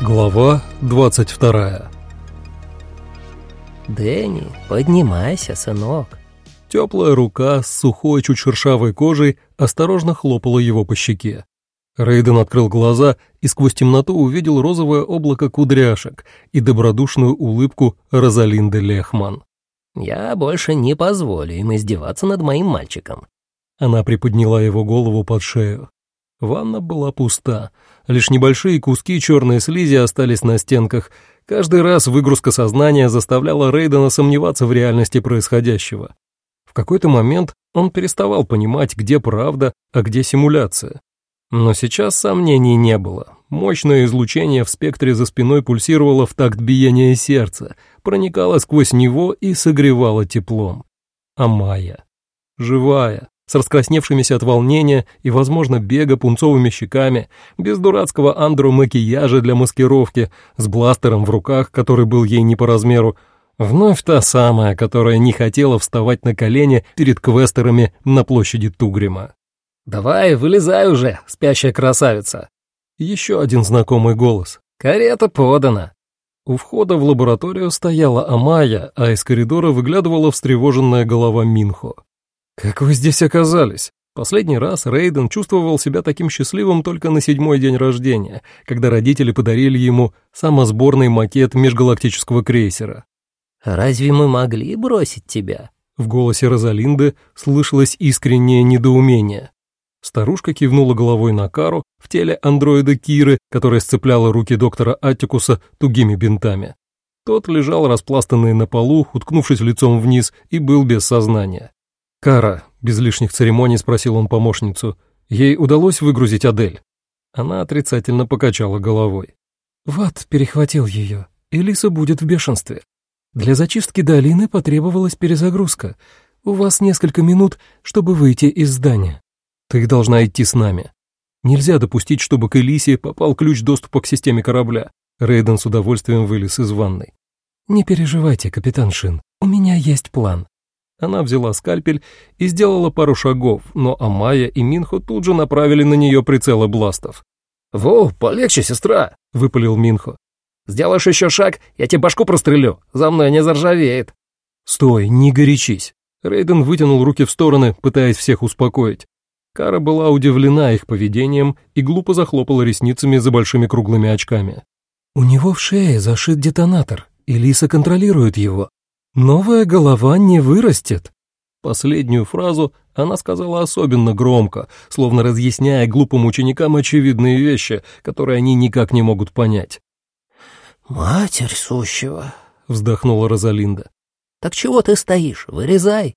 Глава 22 «Дэнни, поднимайся, сынок». Теплая рука с сухой, чуть шершавой кожей осторожно хлопала его по щеке. Рейден открыл глаза и сквозь темноту увидел розовое облако кудряшек и добродушную улыбку Розалинды Лехман. «Я больше не позволю им издеваться над моим мальчиком». Она приподняла его голову под шею. Ванна была пуста. Лишь небольшие куски черной слизи остались на стенках. Каждый раз выгрузка сознания заставляла Рейдена сомневаться в реальности происходящего. В какой-то момент он переставал понимать, где правда, а где симуляция. Но сейчас сомнений не было. Мощное излучение в спектре за спиной пульсировало в такт биения сердца, проникало сквозь него и согревало теплом. А Майя? Живая, с раскрасневшимися от волнения и, возможно, бега пунцовыми щеками, без дурацкого андро макияжа для маскировки, с бластером в руках, который был ей не по размеру, вновь та самая, которая не хотела вставать на колени перед квестерами на площади Тугрима. «Давай, вылезай уже, спящая красавица!» Еще один знакомый голос. «Карета подана!» У входа в лабораторию стояла Амая, а из коридора выглядывала встревоженная голова Минхо. «Как вы здесь оказались?» Последний раз Рейден чувствовал себя таким счастливым только на седьмой день рождения, когда родители подарили ему самосборный макет межгалактического крейсера. «Разве мы могли бросить тебя?» В голосе Розалинды слышалось искреннее недоумение. Старушка кивнула головой на Кару в теле андроида Киры, которая сцепляла руки доктора Аттикуса тугими бинтами. Тот лежал распластанный на полу, уткнувшись лицом вниз, и был без сознания. «Кара», — без лишних церемоний спросил он помощницу, — «ей удалось выгрузить Адель?» Она отрицательно покачала головой. «Ват перехватил ее. Элиса будет в бешенстве. Для зачистки долины потребовалась перезагрузка. У вас несколько минут, чтобы выйти из здания. Ты должна идти с нами. Нельзя допустить, чтобы к Элисе попал ключ доступа к системе корабля». Рейден с удовольствием вылез из ванной. «Не переживайте, капитан Шин, у меня есть план. Она взяла скальпель и сделала пару шагов, но Амая и Минхо тут же направили на нее прицелы бластов. «Во, полегче, сестра!» — выпалил Минхо. «Сделаешь еще шаг, я тебе башку прострелю, за мной не заржавеет!» «Стой, не горячись!» Рейден вытянул руки в стороны, пытаясь всех успокоить. Кара была удивлена их поведением и глупо захлопала ресницами за большими круглыми очками. «У него в шее зашит детонатор, и Лиса контролирует его. «Новая голова не вырастет». Последнюю фразу она сказала особенно громко, словно разъясняя глупым ученикам очевидные вещи, которые они никак не могут понять. «Матерь сущего», — вздохнула Розалинда. «Так чего ты стоишь? Вырезай».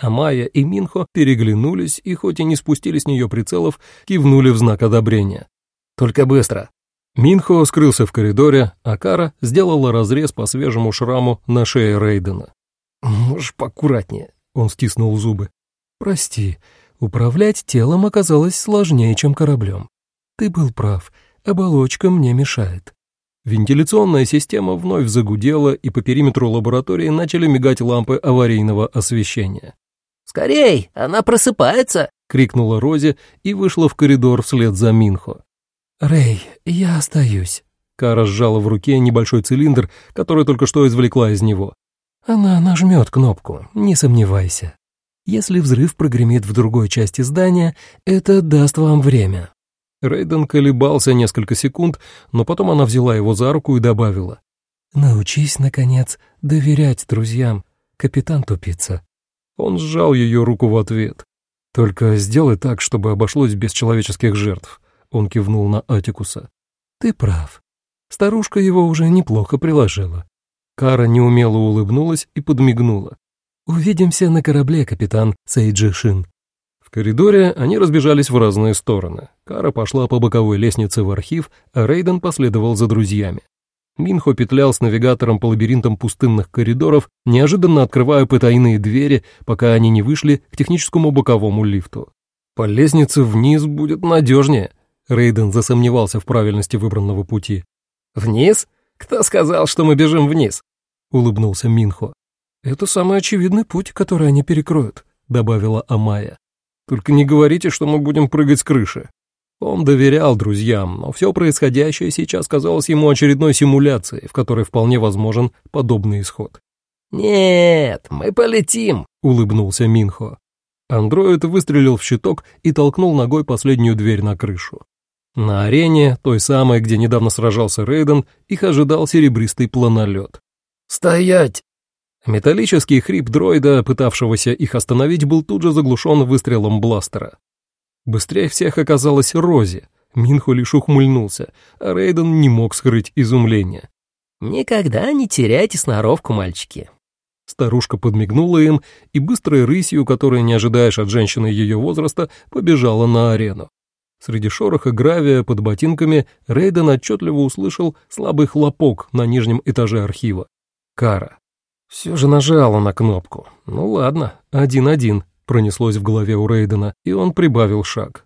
А Майя и Минхо переглянулись и, хоть и не спустили с нее прицелов, кивнули в знак одобрения. «Только быстро», Минхо скрылся в коридоре, а Кара сделала разрез по свежему шраму на шее Рейдена. «Можешь поаккуратнее», — он стиснул зубы. «Прости, управлять телом оказалось сложнее, чем кораблем. Ты был прав, оболочка мне мешает». Вентиляционная система вновь загудела, и по периметру лаборатории начали мигать лампы аварийного освещения. «Скорей, она просыпается!» — крикнула Рози и вышла в коридор вслед за Минхо. «Рэй, я остаюсь». Кара сжала в руке небольшой цилиндр, который только что извлекла из него. «Она нажмет кнопку, не сомневайся. Если взрыв прогремит в другой части здания, это даст вам время». Рейден колебался несколько секунд, но потом она взяла его за руку и добавила. «Научись, наконец, доверять друзьям, капитан тупица». Он сжал ее руку в ответ. «Только сделай так, чтобы обошлось без человеческих жертв. Он кивнул на Атикуса. «Ты прав. Старушка его уже неплохо приложила». Кара неумело улыбнулась и подмигнула. «Увидимся на корабле, капитан Сейджи Шин». В коридоре они разбежались в разные стороны. Кара пошла по боковой лестнице в архив, а Рейден последовал за друзьями. Минхо петлял с навигатором по лабиринтам пустынных коридоров, неожиданно открывая потайные двери, пока они не вышли к техническому боковому лифту. «По лестнице вниз будет надежнее», Рейден засомневался в правильности выбранного пути. «Вниз? Кто сказал, что мы бежим вниз?» — улыбнулся Минхо. «Это самый очевидный путь, который они перекроют», — добавила Амая. «Только не говорите, что мы будем прыгать с крыши». Он доверял друзьям, но все происходящее сейчас казалось ему очередной симуляцией, в которой вполне возможен подобный исход. «Нет, мы полетим», — улыбнулся Минхо. Андроид выстрелил в щиток и толкнул ногой последнюю дверь на крышу. На арене, той самой, где недавно сражался Рейден, их ожидал серебристый планолет. «Стоять!» Металлический хрип дроида, пытавшегося их остановить, был тут же заглушен выстрелом бластера. Быстрее всех оказалась Рози. Минху лишь ухмыльнулся, а Рейден не мог скрыть изумление. «Никогда не теряйте сноровку, мальчики». Старушка подмигнула им и быстрой рысью, которой не ожидаешь от женщины ее возраста, побежала на арену. Среди шороха гравия под ботинками Рейден отчетливо услышал слабый хлопок на нижнем этаже архива. Кара. Все же нажала на кнопку. Ну ладно, один-один пронеслось в голове у Рейдена, и он прибавил шаг.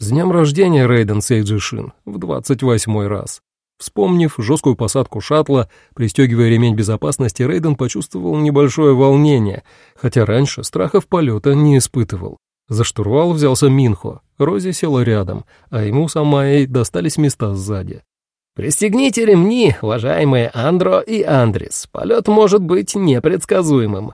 «С днем рождения, Рейден Сейджишин, в двадцать восьмой раз». Вспомнив жесткую посадку шаттла, пристегивая ремень безопасности, Рейден почувствовал небольшое волнение, хотя раньше страхов полета не испытывал. За штурвал взялся Минхо, Рози села рядом, а ему с Амайей достались места сзади. «Пристегните ремни, уважаемые Андро и Андрис, полет может быть непредсказуемым».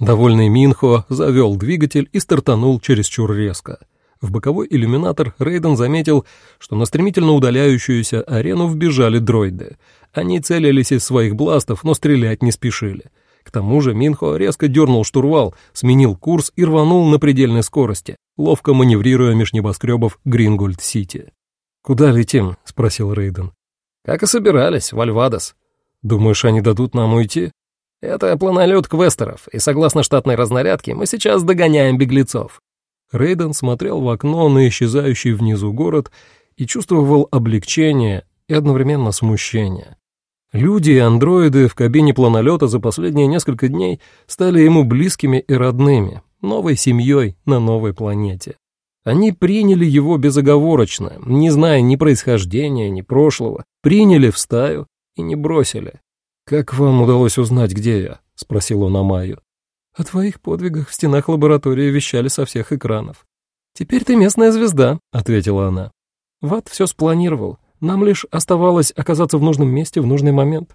Довольный Минхо завел двигатель и стартанул чересчур резко. В боковой иллюминатор Рейден заметил, что на стремительно удаляющуюся арену вбежали дроиды. Они целились из своих бластов, но стрелять не спешили. К тому же Минхо резко дернул штурвал, сменил курс и рванул на предельной скорости, ловко маневрируя меж небоскребов Грингольд-Сити. «Куда летим?» — спросил Рейден. «Как и собирались, в Альвадос». «Думаешь, они дадут нам уйти?» Это планолет квестеров, и согласно штатной разнарядке мы сейчас догоняем беглецов». Рейден смотрел в окно на исчезающий внизу город и чувствовал облегчение и одновременно смущение. Люди и андроиды в кабине планолета за последние несколько дней стали ему близкими и родными, новой семьей на новой планете. Они приняли его безоговорочно, не зная ни происхождения, ни прошлого, приняли в стаю и не бросили. «Как вам удалось узнать, где я?» — спросил он Амаю. «О твоих подвигах в стенах лаборатории вещали со всех экранов. Теперь ты местная звезда», — ответила она. «Ват все спланировал. Нам лишь оставалось оказаться в нужном месте в нужный момент».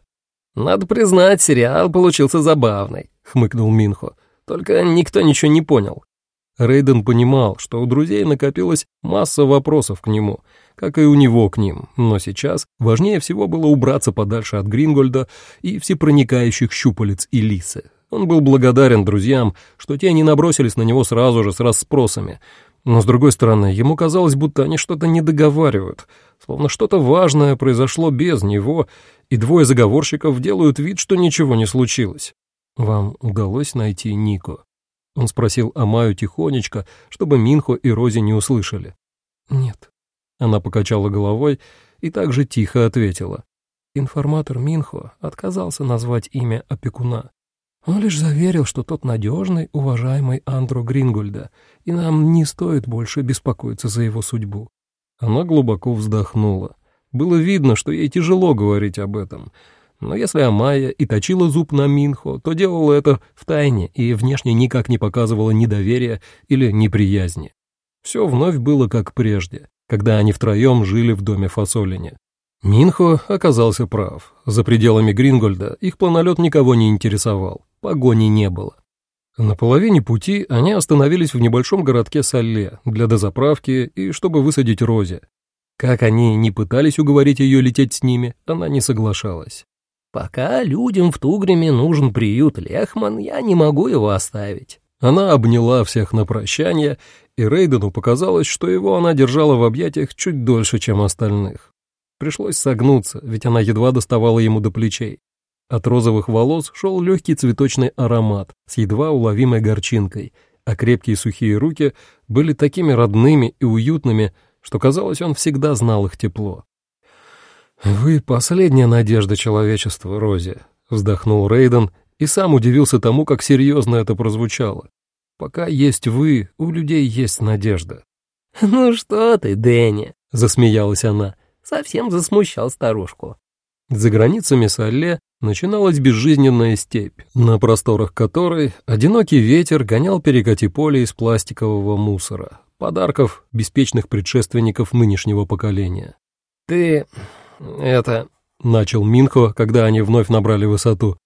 «Надо признать, сериал получился забавный», — хмыкнул Минхо. «Только никто ничего не понял». Рейден понимал, что у друзей накопилась масса вопросов к нему, как и у него к ним, но сейчас важнее всего было убраться подальше от Грингольда и всепроникающих щупалец Элисы. Он был благодарен друзьям, что те не набросились на него сразу же с расспросами, но, с другой стороны, ему казалось, будто они что-то не договаривают, словно что-то важное произошло без него, и двое заговорщиков делают вид, что ничего не случилось. «Вам удалось найти Нико?» Он спросил Амаю тихонечко, чтобы Минхо и Рози не услышали. «Нет». Она покачала головой и также тихо ответила. Информатор Минхо отказался назвать имя опекуна. Он лишь заверил, что тот надежный, уважаемый Андро Грингольда, и нам не стоит больше беспокоиться за его судьбу. Она глубоко вздохнула. Было видно, что ей тяжело говорить об этом, но если Амая и точила зуб на Минхо, то делала это в тайне и внешне никак не показывала недоверия или неприязни. Все вновь было как прежде, когда они втроем жили в доме Фасолине. Минхо оказался прав. За пределами Грингольда их планолет никого не интересовал, погони не было. На половине пути они остановились в небольшом городке Салле для дозаправки и чтобы высадить Розе. Как они не пытались уговорить ее лететь с ними, она не соглашалась. Пока людям в Тугриме нужен приют Лехман, я не могу его оставить». Она обняла всех на прощание, и Рейдену показалось, что его она держала в объятиях чуть дольше, чем остальных. Пришлось согнуться, ведь она едва доставала ему до плечей. От розовых волос шел легкий цветочный аромат с едва уловимой горчинкой, а крепкие сухие руки были такими родными и уютными, что казалось, он всегда знал их тепло. «Вы последняя надежда человечества, Рози», — вздохнул Рейден и сам удивился тому, как серьезно это прозвучало. «Пока есть вы, у людей есть надежда». «Ну что ты, Дэнни», — засмеялась она. «Совсем засмущал старушку». За границами Салле начиналась безжизненная степь, на просторах которой одинокий ветер гонял перекати поле из пластикового мусора, подарков беспечных предшественников нынешнего поколения. «Ты... это...» — начал Минхо, когда они вновь набрали высоту.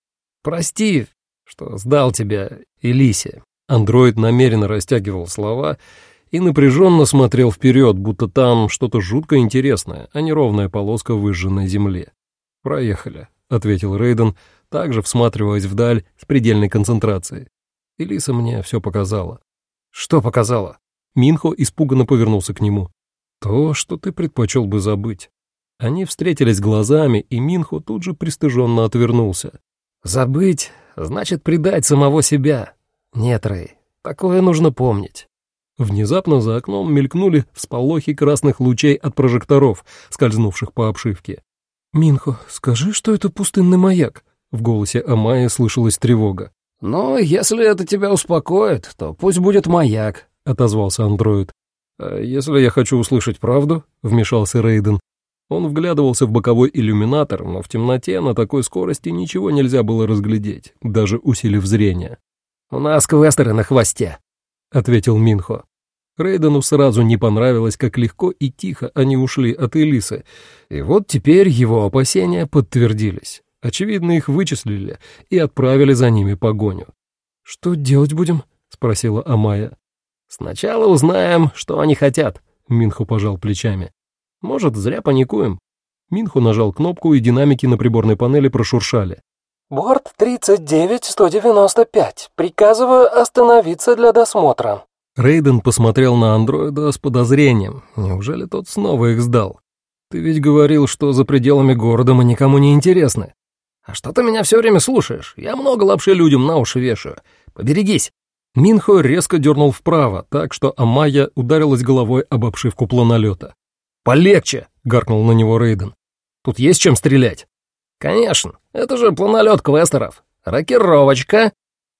«Прости, что сдал тебя Элисе». Андроид намеренно растягивал слова и напряженно смотрел вперед, будто там что-то жутко интересное, а не ровная полоска выжженной земли. «Проехали», — ответил Рейден, также всматриваясь вдаль с предельной концентрацией. Элиса мне все показала. «Что показала?» Минхо испуганно повернулся к нему. «То, что ты предпочел бы забыть». Они встретились глазами, и Минхо тут же пристыженно отвернулся. «Забыть значит предать самого себя. Нет, Рэй, такое нужно помнить». Внезапно за окном мелькнули всполохи красных лучей от прожекторов, скользнувших по обшивке. «Минхо, скажи, что это пустынный маяк?» В голосе Амая слышалась тревога. «Ну, если это тебя успокоит, то пусть будет маяк», — отозвался андроид. «А если я хочу услышать правду?» — вмешался Рейден. Он вглядывался в боковой иллюминатор, но в темноте на такой скорости ничего нельзя было разглядеть, даже усилив зрение. «У нас квестеры на хвосте», — ответил Минхо. Рейдену сразу не понравилось, как легко и тихо они ушли от Элисы, и вот теперь его опасения подтвердились. Очевидно, их вычислили и отправили за ними погоню. «Что делать будем?» — спросила Амая. «Сначала узнаем, что они хотят», — Минхо пожал плечами. Может, зря паникуем. Минху нажал кнопку, и динамики на приборной панели прошуршали. «Борт 39-195. Приказываю остановиться для досмотра». Рейден посмотрел на андроида с подозрением. Неужели тот снова их сдал? «Ты ведь говорил, что за пределами города мы никому не интересны». «А что ты меня все время слушаешь? Я много лапши людям на уши вешаю. Поберегись». Минхо резко дернул вправо, так что Амайя ударилась головой об обшивку планолета. «Полегче!» — гаркнул на него Рейден. «Тут есть чем стрелять?» «Конечно, это же планолет квестеров. Рокировочка!»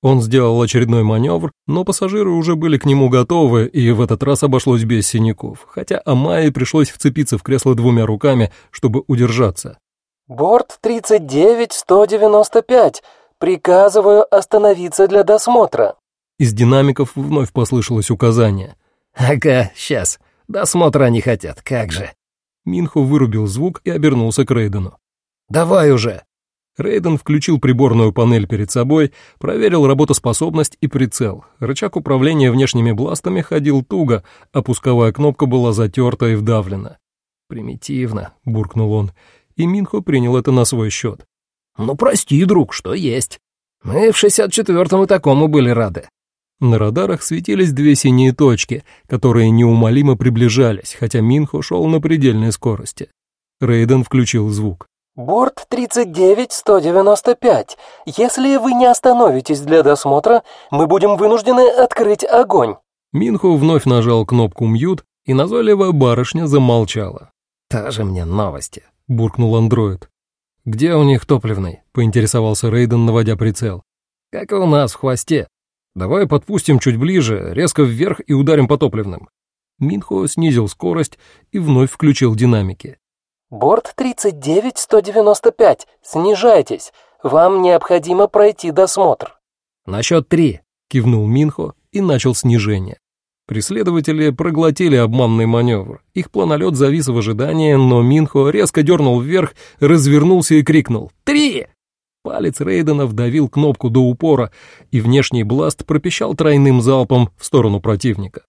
Он сделал очередной маневр, но пассажиры уже были к нему готовы, и в этот раз обошлось без синяков, хотя Амайе пришлось вцепиться в кресло двумя руками, чтобы удержаться. «Борт 39-195. Приказываю остановиться для досмотра». Из динамиков вновь послышалось указание. «Ага, сейчас. Досмотра не хотят, как же». Минхо вырубил звук и обернулся к Рейдену. «Давай уже!» Рейден включил приборную панель перед собой, проверил работоспособность и прицел. Рычаг управления внешними бластами ходил туго, а пусковая кнопка была затерта и вдавлена. «Примитивно», — буркнул он, и Минхо принял это на свой счет. «Ну, прости, друг, что есть. Мы в 64-м и такому были рады. На радарах светились две синие точки, которые неумолимо приближались, хотя Минхо шел на предельной скорости. Рейден включил звук. «Борт 39-195. Если вы не остановитесь для досмотра, мы будем вынуждены открыть огонь». Минхо вновь нажал кнопку «Мьют», и назойливая барышня замолчала. «Тоже мне новости», — буркнул андроид. «Где у них топливный?» — поинтересовался Рейден, наводя прицел. «Как и у нас в хвосте. Давай подпустим чуть ближе, резко вверх и ударим по топливным». Минхо снизил скорость и вновь включил динамики. «Борт 39-195, снижайтесь. Вам необходимо пройти досмотр». «На счет три», — кивнул Минхо и начал снижение. Преследователи проглотили обманный маневр. Их планолет завис в ожидании, но Минхо резко дернул вверх, развернулся и крикнул «Три!». Палец Рейдена вдавил кнопку до упора, и внешний бласт пропищал тройным залпом в сторону противника.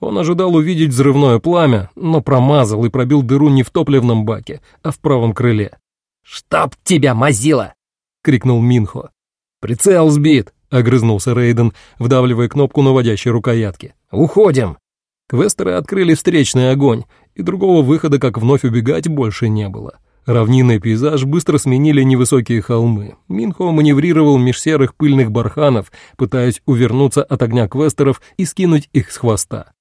Он ожидал увидеть взрывное пламя, но промазал и пробил дыру не в топливном баке, а в правом крыле. «Чтоб тебя, мазила!» — крикнул Минхо. «Прицел сбит!» — огрызнулся Рейден, вдавливая кнопку наводящей рукоятки. «Уходим!» Квестеры открыли встречный огонь, и другого выхода, как вновь убегать, больше не было. Равнинный пейзаж быстро сменили невысокие холмы. Минхо маневрировал меж серых пыльных барханов, пытаясь увернуться от огня квестеров и скинуть их с хвоста.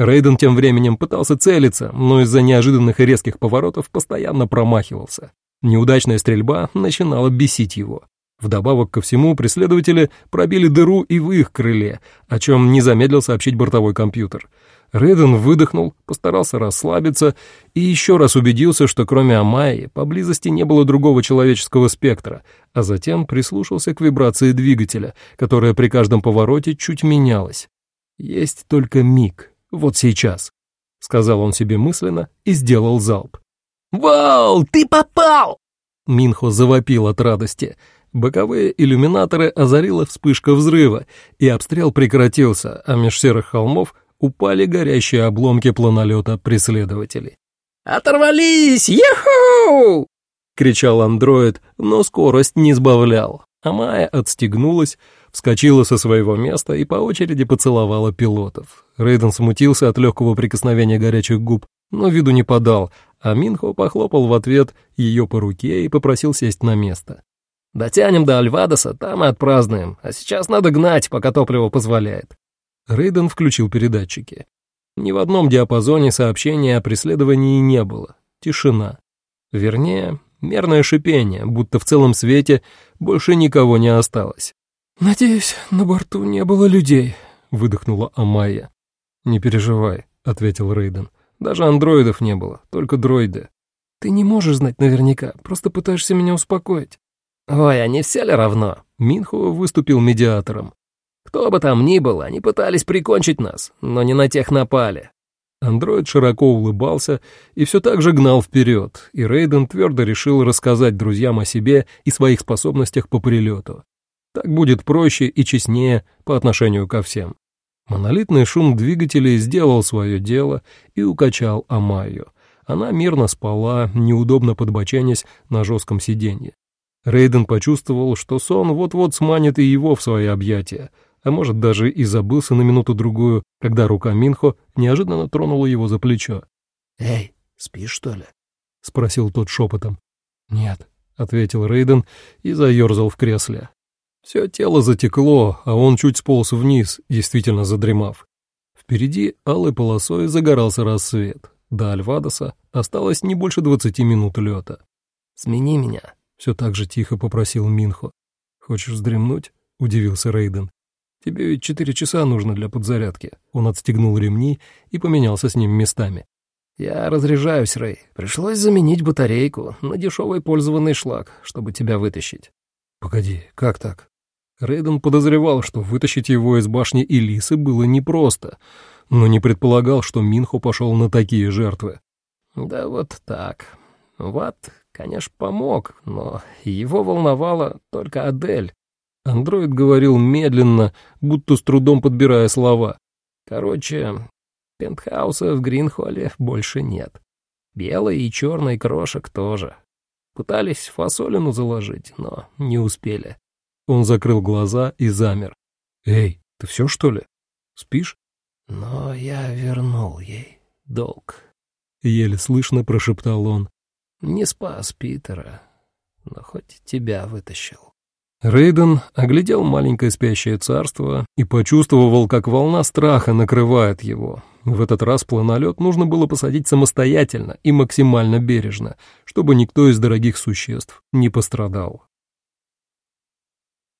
Рейден тем временем пытался целиться, но из-за неожиданных и резких поворотов постоянно промахивался. Неудачная стрельба начинала бесить его. Вдобавок ко всему, преследователи пробили дыру и в их крыле, о чем не замедлил сообщить бортовой компьютер — Рейден выдохнул, постарался расслабиться и еще раз убедился, что кроме Амайи поблизости не было другого человеческого спектра, а затем прислушался к вибрации двигателя, которая при каждом повороте чуть менялась. Есть только миг, Вот сейчас», — сказал он себе мысленно и сделал залп. «Вау, ты попал!» Минхо завопил от радости. Боковые иллюминаторы озарила вспышка взрыва, и обстрел прекратился, а меж серых холмов упали горящие обломки планолета преследователей. «Оторвались! Еху!» — кричал андроид, но скорость не сбавлял. А Майя отстегнулась, вскочила со своего места и по очереди поцеловала пилотов. Рейден смутился от легкого прикосновения горячих губ, но виду не подал, а Минхо похлопал в ответ ее по руке и попросил сесть на место. «Дотянем до Альвадоса, там и отпразднуем, а сейчас надо гнать, пока топливо позволяет». Рейден включил передатчики. Ни в одном диапазоне сообщения о преследовании не было. Тишина. Вернее, мерное шипение, будто в целом свете больше никого не осталось. «Надеюсь, на борту не было людей», — выдохнула Амайя. «Не переживай», — ответил Рейден. «Даже андроидов не было, только дроиды». «Ты не можешь знать наверняка, просто пытаешься меня успокоить». «Ой, а не все ли равно?» Минхо выступил медиатором. «Кто бы там ни был, они пытались прикончить нас, но не на тех напали. Андроид широко улыбался и все так же гнал вперед, и Рейден твердо решил рассказать друзьям о себе и своих способностях по прилету. Так будет проще и честнее по отношению ко всем. Монолитный шум двигателей сделал свое дело и укачал Амайю. Она мирно спала, неудобно подбоченясь на жестком сиденье. Рейден почувствовал, что сон вот-вот сманит и его в свои объятия, а может, даже и забылся на минуту-другую, когда рука Минхо неожиданно тронула его за плечо. «Эй, спишь, что ли?» — спросил тот шепотом. «Нет», — ответил Рейден и заерзал в кресле. Все тело затекло, а он чуть сполз вниз, действительно задремав. Впереди алой полосой загорался рассвет. До Альвадоса осталось не больше двадцати минут лета. «Смени меня», — все так же тихо попросил Минхо. «Хочешь вздремнуть?» — удивился Рейден. Тебе ведь четыре часа нужно для подзарядки». Он отстегнул ремни и поменялся с ним местами. «Я разряжаюсь, Рэй. Пришлось заменить батарейку на дешевый пользованный шлак, чтобы тебя вытащить». «Погоди, как так?» Рейден подозревал, что вытащить его из башни Элисы было непросто, но не предполагал, что Минхо пошел на такие жертвы. «Да вот так. Ват, конечно, помог, но его волновала только Адель. Андроид говорил медленно, будто с трудом подбирая слова. Короче, пентхауса в Гринхолле больше нет. Белый и черный крошек тоже. Пытались фасолину заложить, но не успели. Он закрыл глаза и замер. «Эй, ты все, что ли? Спишь?» «Но я вернул ей долг», — еле слышно прошептал он. «Не спас Питера, но хоть тебя вытащил». Рейден оглядел маленькое спящее царство и почувствовал, как волна страха накрывает его. В этот раз планолет нужно было посадить самостоятельно и максимально бережно, чтобы никто из дорогих существ не пострадал.